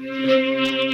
Música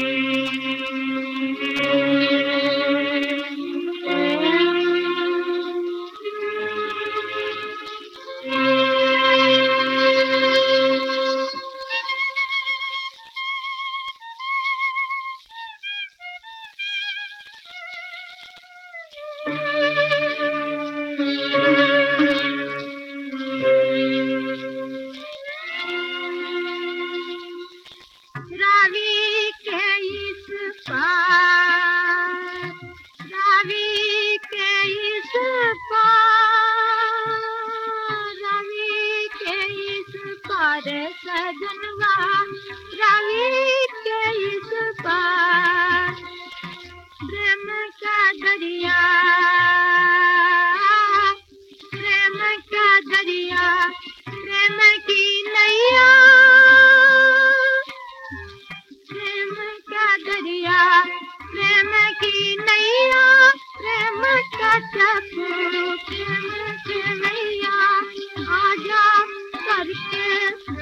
Ravi के प्रेम का दरिया, प्रेम का दरिया प्रेम की नैया, प्रेम का दरिया प्रेम की नैया प्रेम का चप प्रेम के नैया, आजा करके।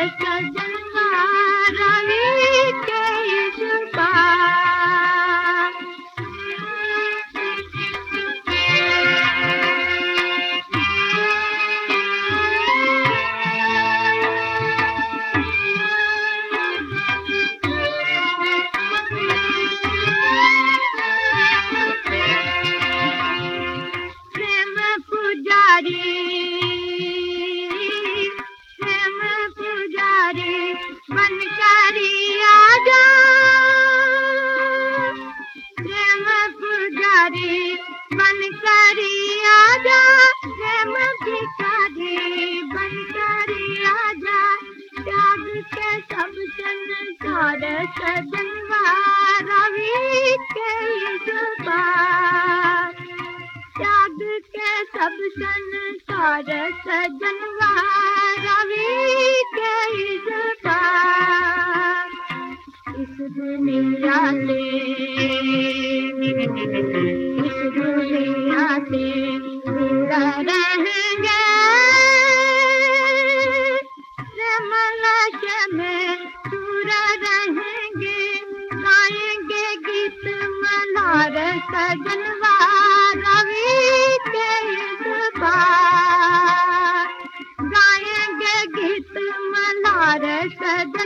ಕಸದ संसार सजनवा रवि के त्याग के सब सन संसार सजनवा रवि के इस दुनिया से सदन गीत मनार सदन